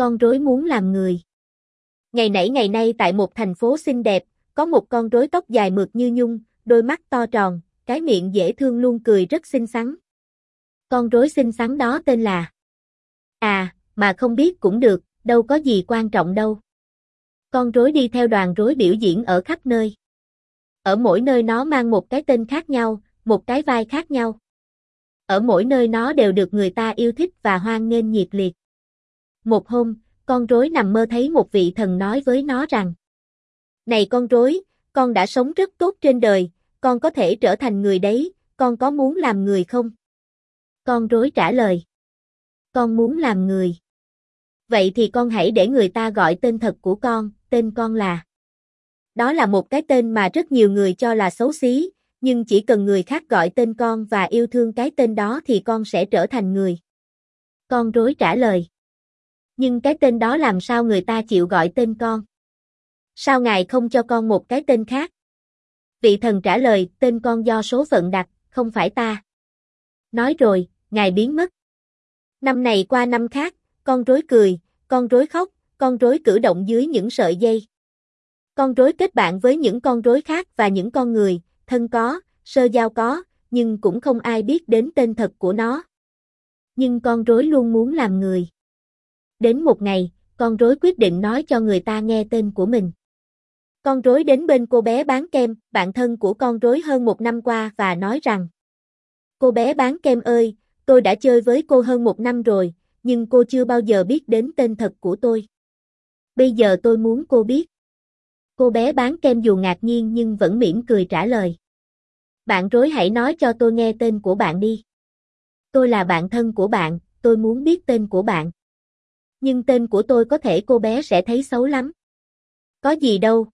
Con rối muốn làm người. Ngày nãy ngày nay tại một thành phố xinh đẹp, có một con rối tóc dài mượt như nhung, đôi mắt to tròn, cái miệng dễ thương luôn cười rất xinh xắn. Con rối xinh xắn đó tên là À, mà không biết cũng được, đâu có gì quan trọng đâu. Con rối đi theo đoàn rối biểu diễn ở khắp nơi. Ở mỗi nơi nó mang một cái tên khác nhau, một cái vai khác nhau. Ở mỗi nơi nó đều được người ta yêu thích và hoan nghênh nhiệt liệt. Một hôm, con rối nằm mơ thấy một vị thần nói với nó rằng Này con rối, con đã sống rất tốt trên đời, con có thể trở thành người đấy, con có muốn làm người không? Con rối trả lời Con muốn làm người. Vậy thì con hãy để người ta gọi tên thật của con, tên con là Đó là một cái tên mà rất nhiều người cho là xấu xí, nhưng chỉ cần người khác gọi tên con và yêu thương cái tên đó thì con sẽ trở thành người. Con rối trả lời. Nhưng cái tên đó làm sao người ta chịu gọi tên con? Sao ngài không cho con một cái tên khác? Vị thần trả lời, tên con do số phận đặt, không phải ta. Nói rồi, ngài biến mất. Năm này qua năm khác, con rối cười, con rối khóc, con rối cử động dưới những sợi dây. Con rối kết bạn với những con rối khác và những con người, thân có, sơ giao có, nhưng cũng không ai biết đến tên thật của nó. Nhưng con rối luôn muốn làm người. Đến một ngày, con rối quyết định nói cho người ta nghe tên của mình. Con rối đến bên cô bé bán kem, bạn thân của con rối hơn một năm qua và nói rằng Cô bé bán kem ơi, tôi đã chơi với cô hơn một năm rồi, nhưng cô chưa bao giờ biết đến tên thật của tôi. Bây giờ tôi muốn cô biết. Cô bé bán kem dù ngạc nhiên nhưng vẫn mỉm cười trả lời. Bạn rối hãy nói cho tôi nghe tên của bạn đi. Tôi là bạn thân của bạn, tôi muốn biết tên của bạn. Nhưng tên của tôi có thể cô bé sẽ thấy xấu lắm. Có gì đâu.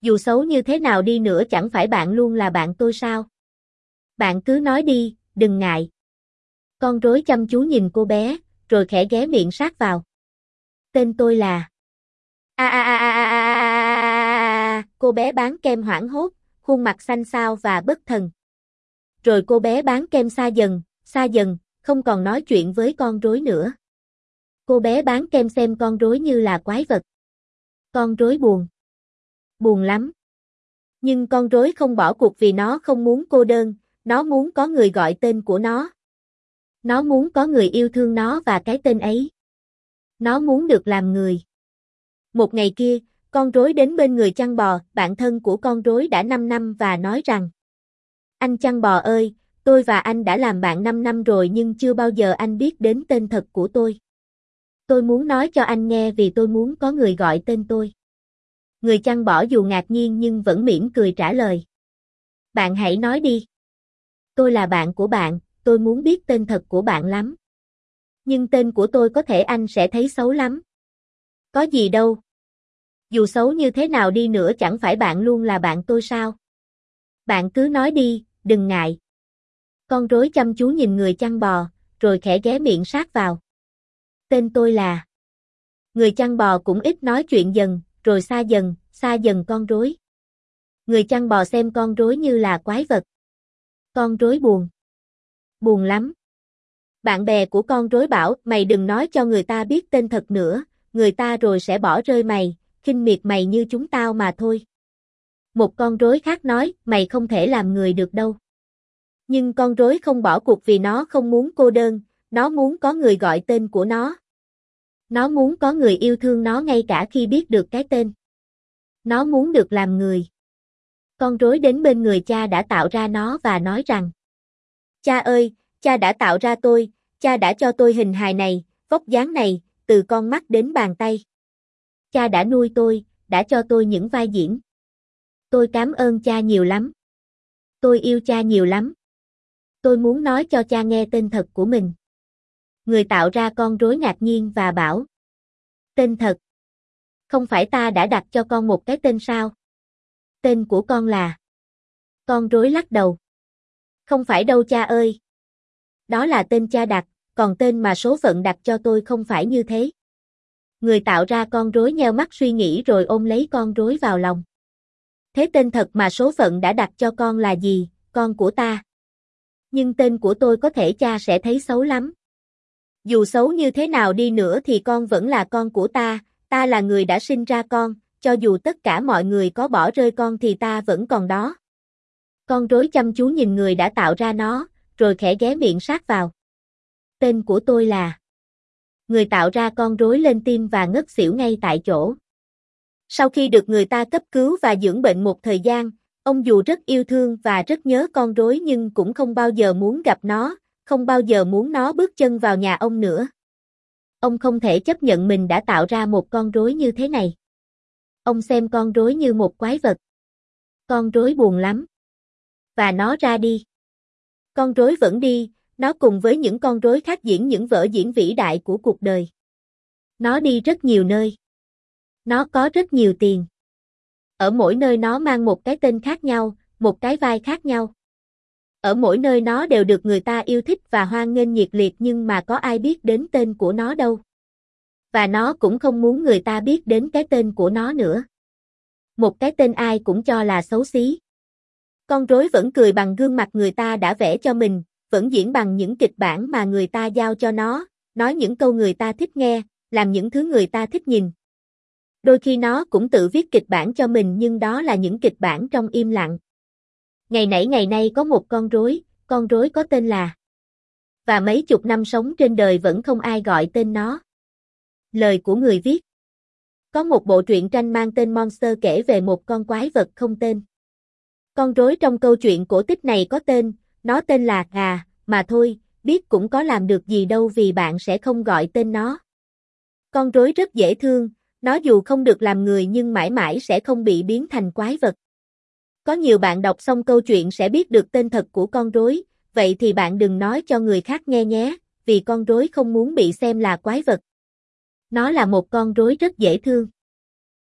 Dù xấu như thế nào đi nữa chẳng phải bạn luôn là bạn tôi sao? Bạn cứ nói đi, đừng ngại. Con rối chăm chú nhìn cô bé, rồi khẽ ghé miệng sát vào. Tên tôi là... A a a a a a cô bé bán kem hoảng hốt, khuôn mặt xanh xao và bất thần. Rồi cô bé bán kem xa dần, xa dần, không còn nói chuyện với con rối nữa. Cô bé bán kem xem con rối như là quái vật. Con rối buồn. Buồn lắm. Nhưng con rối không bỏ cuộc vì nó không muốn cô đơn, nó muốn có người gọi tên của nó. Nó muốn có người yêu thương nó và cái tên ấy. Nó muốn được làm người. Một ngày kia, con rối đến bên người chăn bò, bạn thân của con rối đã 5 năm và nói rằng Anh chăn bò ơi, tôi và anh đã làm bạn 5 năm rồi nhưng chưa bao giờ anh biết đến tên thật của tôi. Tôi muốn nói cho anh nghe vì tôi muốn có người gọi tên tôi. Người chăn bỏ dù ngạc nhiên nhưng vẫn mỉm cười trả lời. Bạn hãy nói đi. Tôi là bạn của bạn, tôi muốn biết tên thật của bạn lắm. Nhưng tên của tôi có thể anh sẽ thấy xấu lắm. Có gì đâu. Dù xấu như thế nào đi nữa chẳng phải bạn luôn là bạn tôi sao? Bạn cứ nói đi, đừng ngại. Con rối chăm chú nhìn người chăn bò, rồi khẽ ghé miệng sát vào. Tên tôi là... Người chăn bò cũng ít nói chuyện dần, rồi xa dần, xa dần con rối. Người chăn bò xem con rối như là quái vật. Con rối buồn. Buồn lắm. Bạn bè của con rối bảo, mày đừng nói cho người ta biết tên thật nữa, người ta rồi sẽ bỏ rơi mày, khinh miệt mày như chúng tao mà thôi. Một con rối khác nói, mày không thể làm người được đâu. Nhưng con rối không bỏ cuộc vì nó không muốn cô đơn, nó muốn có người gọi tên của nó. Nó muốn có người yêu thương nó ngay cả khi biết được cái tên. Nó muốn được làm người. Con rối đến bên người cha đã tạo ra nó và nói rằng Cha ơi, cha đã tạo ra tôi, cha đã cho tôi hình hài này, vóc dáng này, từ con mắt đến bàn tay. Cha đã nuôi tôi, đã cho tôi những vai diễn. Tôi cảm ơn cha nhiều lắm. Tôi yêu cha nhiều lắm. Tôi muốn nói cho cha nghe tên thật của mình. Người tạo ra con rối ngạc nhiên và bảo. Tên thật. Không phải ta đã đặt cho con một cái tên sao? Tên của con là. Con rối lắc đầu. Không phải đâu cha ơi. Đó là tên cha đặt, còn tên mà số phận đặt cho tôi không phải như thế. Người tạo ra con rối nheo mắt suy nghĩ rồi ôm lấy con rối vào lòng. Thế tên thật mà số phận đã đặt cho con là gì, con của ta? Nhưng tên của tôi có thể cha sẽ thấy xấu lắm. Dù xấu như thế nào đi nữa thì con vẫn là con của ta, ta là người đã sinh ra con, cho dù tất cả mọi người có bỏ rơi con thì ta vẫn còn đó. Con rối chăm chú nhìn người đã tạo ra nó, rồi khẽ ghé miệng sát vào. Tên của tôi là... Người tạo ra con rối lên tim và ngất xỉu ngay tại chỗ. Sau khi được người ta cấp cứu và dưỡng bệnh một thời gian, ông dù rất yêu thương và rất nhớ con rối nhưng cũng không bao giờ muốn gặp nó, không bao giờ muốn nó bước chân vào nhà ông nữa. Ông không thể chấp nhận mình đã tạo ra một con rối như thế này. Ông xem con rối như một quái vật. Con rối buồn lắm. Và nó ra đi. Con rối vẫn đi, nó cùng với những con rối khác diễn những vở diễn vĩ đại của cuộc đời. Nó đi rất nhiều nơi. Nó có rất nhiều tiền. Ở mỗi nơi nó mang một cái tên khác nhau, một cái vai khác nhau. Ở mỗi nơi nó đều được người ta yêu thích và hoan nghênh nhiệt liệt nhưng mà có ai biết đến tên của nó đâu. Và nó cũng không muốn người ta biết đến cái tên của nó nữa. Một cái tên ai cũng cho là xấu xí. Con rối vẫn cười bằng gương mặt người ta đã vẽ cho mình, vẫn diễn bằng những kịch bản mà người ta giao cho nó, nói những câu người ta thích nghe, làm những thứ người ta thích nhìn. Đôi khi nó cũng tự viết kịch bản cho mình nhưng đó là những kịch bản trong im lặng. Ngày nãy ngày nay có một con rối, con rối có tên là Và mấy chục năm sống trên đời vẫn không ai gọi tên nó. Lời của người viết Có một bộ truyện tranh mang tên Monster kể về một con quái vật không tên. Con rối trong câu chuyện cổ tích này có tên, nó tên là gà, mà thôi, biết cũng có làm được gì đâu vì bạn sẽ không gọi tên nó. Con rối rất dễ thương, nó dù không được làm người nhưng mãi mãi sẽ không bị biến thành quái vật. Có nhiều bạn đọc xong câu chuyện sẽ biết được tên thật của con rối, vậy thì bạn đừng nói cho người khác nghe nhé, vì con rối không muốn bị xem là quái vật. Nó là một con rối rất dễ thương.